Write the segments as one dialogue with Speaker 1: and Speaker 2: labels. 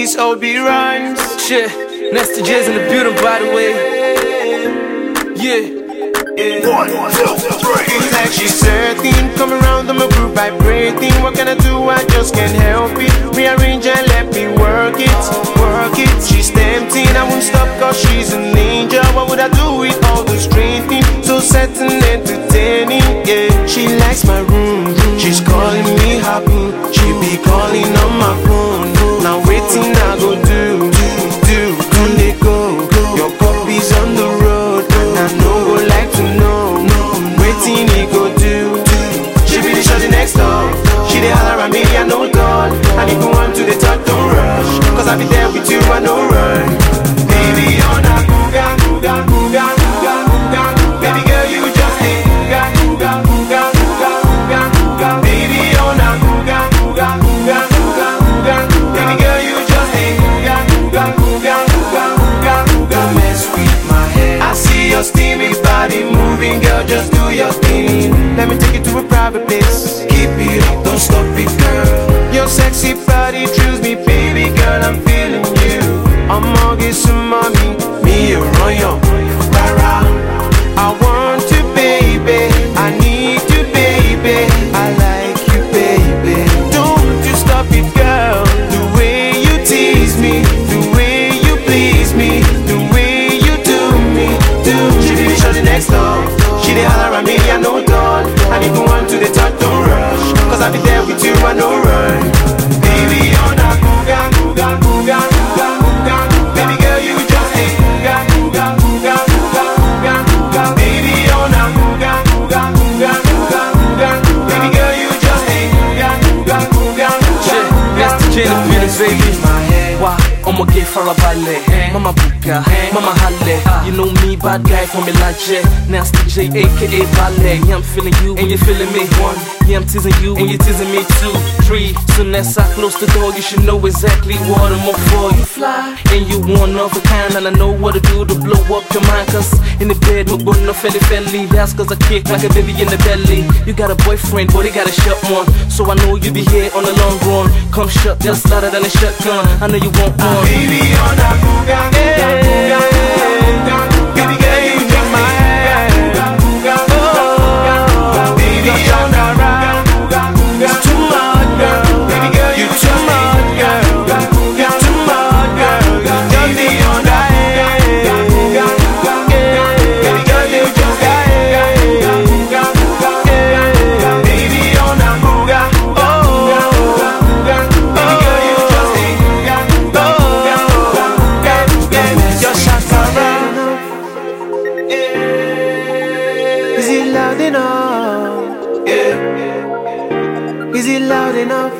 Speaker 1: It's OB Rhymes.
Speaker 2: Shit, Nestor J's in the building, by the way. Yeah.
Speaker 1: One, two, three. It's like she's certain. Come around, I'm a group vibrating. What can I do? I just can't help it. Rearrange and let me work it, work it. She's tempting. I won't stop cause she's a ninja. Rush. Cause I be the
Speaker 2: building, baby. Why? I'ma get farabalẹ̀, mama buka, mama halle. You know me, bad guy from Milanche. Nasty J, aka Ballet. Yeah, I'm feeling you, and you feeling me. One, I'm teasing you, and you teasing me. Two, three, soon as I close the door, you should know exactly what I'm up for. You fly, and you one of a kind, and I know what to do to blow up your mind. Cause in the bed, we're gonna felly felly. That's cause I kick like a baby in the belly. You got a boyfriend, but he got a shut one. So I know you be here on the long run. Come shut, just louder than a shotgun. I know you want one.
Speaker 1: Baby, on a Is it loud enough?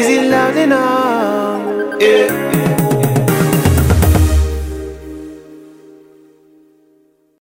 Speaker 1: Is it loud enough? Yeah.